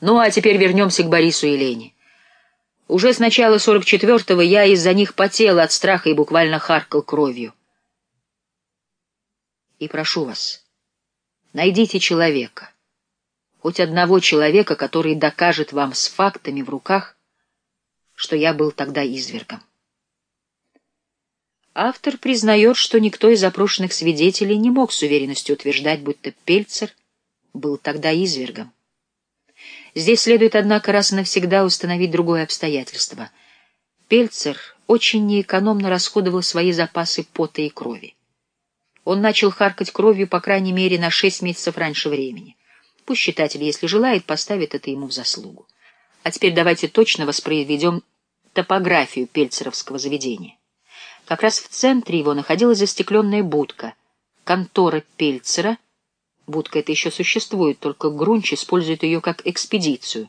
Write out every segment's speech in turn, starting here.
Ну, а теперь вернемся к Борису и Лене. Уже с начала 44-го я из-за них потел от страха и буквально харкал кровью. И прошу вас, найдите человека, хоть одного человека, который докажет вам с фактами в руках, что я был тогда извергом. Автор признает, что никто из запрошенных свидетелей не мог с уверенностью утверждать, будто Пельцер был тогда извергом. Здесь следует, однако, раз и навсегда установить другое обстоятельство. Пельцер очень неэкономно расходовал свои запасы пота и крови. Он начал харкать кровью, по крайней мере, на шесть месяцев раньше времени. Пусть читатель, если желает, поставит это ему в заслугу. А теперь давайте точно воспроизведем топографию пельцеровского заведения. Как раз в центре его находилась застекленная будка, контора Пельцера — Будка эта еще существует, только Грунч использует ее как экспедицию.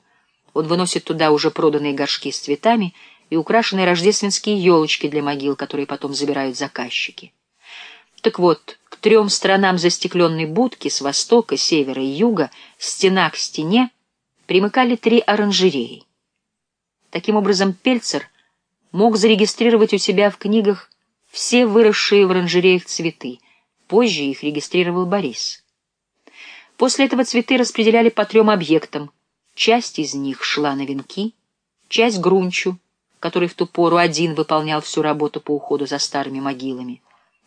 Он выносит туда уже проданные горшки с цветами и украшенные рождественские елочки для могил, которые потом забирают заказчики. Так вот, к трем сторонам застекленной будки с востока, севера и юга, стена к стене, примыкали три оранжереи. Таким образом, Пельцер мог зарегистрировать у себя в книгах все выросшие в оранжереях цветы. Позже их регистрировал Борис. После этого цветы распределяли по трем объектам. Часть из них шла на венки, часть — грунчу, который в ту пору один выполнял всю работу по уходу за старыми могилами.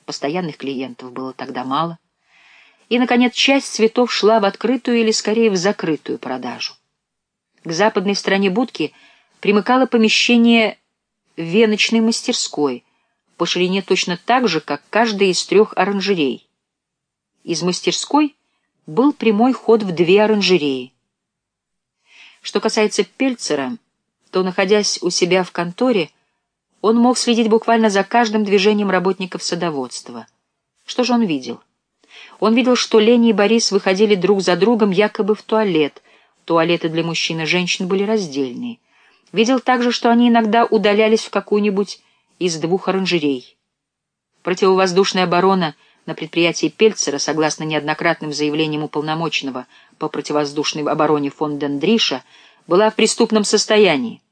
Постоянных клиентов было тогда мало. И, наконец, часть цветов шла в открытую или, скорее, в закрытую продажу. К западной стороне будки примыкало помещение веночной мастерской, по ширине точно так же, как каждая из трех оранжерей. Из мастерской — был прямой ход в две оранжереи. Что касается Пельцера, то, находясь у себя в конторе, он мог следить буквально за каждым движением работников садоводства. Что же он видел? Он видел, что Лени и Борис выходили друг за другом якобы в туалет. Туалеты для мужчин и женщин были раздельные. Видел также, что они иногда удалялись в какую-нибудь из двух оранжерей. Противовоздушная оборона — на предприятии Пельцера, согласно неоднократным заявлениям уполномоченного по противовоздушной обороне фон Дендриша, была в преступном состоянии.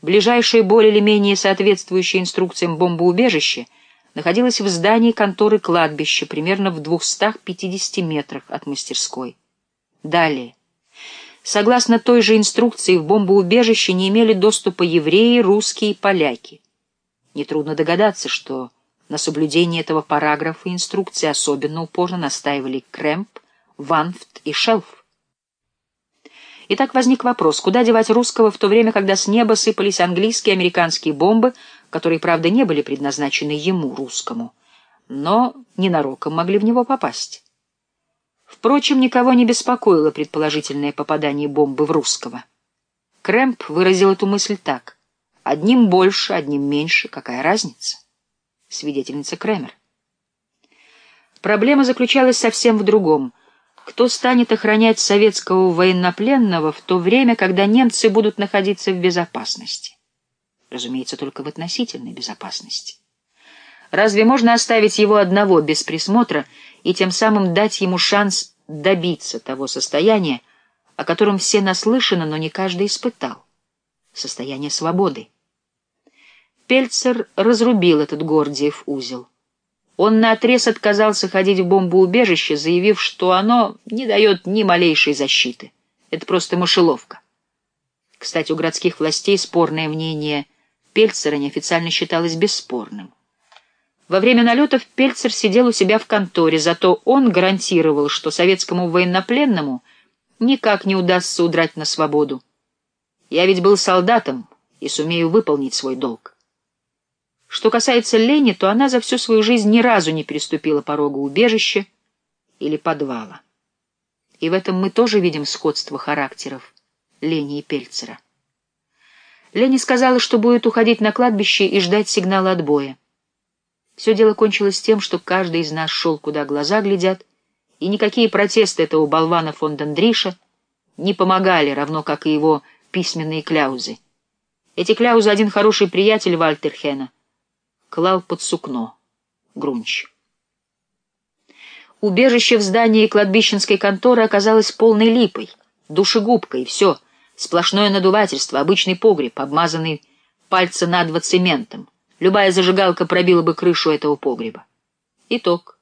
Ближайшее более или менее соответствующее инструкциям бомбоубежище находилось в здании конторы кладбища, примерно в 250 метрах от мастерской. Далее. Согласно той же инструкции, в бомбоубежище не имели доступа евреи, русские и поляки. Нетрудно догадаться, что на соблюдение этого параграфа инструкции особенно упорно настаивали Крэмп, Ванфт и Шелф. Итак, возник вопрос, куда девать русского в то время, когда с неба сыпались английские и американские бомбы, которые, правда, не были предназначены ему, русскому, но ненароком могли в него попасть. Впрочем, никого не беспокоило предположительное попадание бомбы в русского. Крэмп выразил эту мысль так. Одним больше, одним меньше, какая разница? Свидетельница Кремер. Проблема заключалась совсем в другом. Кто станет охранять советского военнопленного в то время, когда немцы будут находиться в безопасности? Разумеется, только в относительной безопасности. Разве можно оставить его одного без присмотра и тем самым дать ему шанс добиться того состояния, о котором все наслышаны, но не каждый испытал? Состояние свободы. Пельцер разрубил этот Гордиев узел. Он наотрез отказался ходить в бомбоубежище, заявив, что оно не дает ни малейшей защиты. Это просто мышеловка. Кстати, у городских властей спорное мнение Пельцера неофициально считалось бесспорным. Во время налетов Пельцер сидел у себя в конторе, зато он гарантировал, что советскому военнопленному никак не удастся удрать на свободу. Я ведь был солдатом и сумею выполнить свой долг. Что касается Лени, то она за всю свою жизнь ни разу не переступила порога убежища или подвала. И в этом мы тоже видим сходство характеров Лени и Пельцера. Лени сказала, что будет уходить на кладбище и ждать сигнала отбоя. Все дело кончилось тем, что каждый из нас шел, куда глаза глядят, и никакие протесты этого болвана фон Дендриша не помогали, равно как и его письменные кляузы. Эти кляузы один хороший приятель Вальтерхена — клал под сукно. Грунч. Убежище в здании кладбищенской конторы оказалось полной липой, душегубкой, все. Сплошное надувательство, обычный погреб, обмазанный пальца на цементом. Любая зажигалка пробила бы крышу этого погреба. Итог.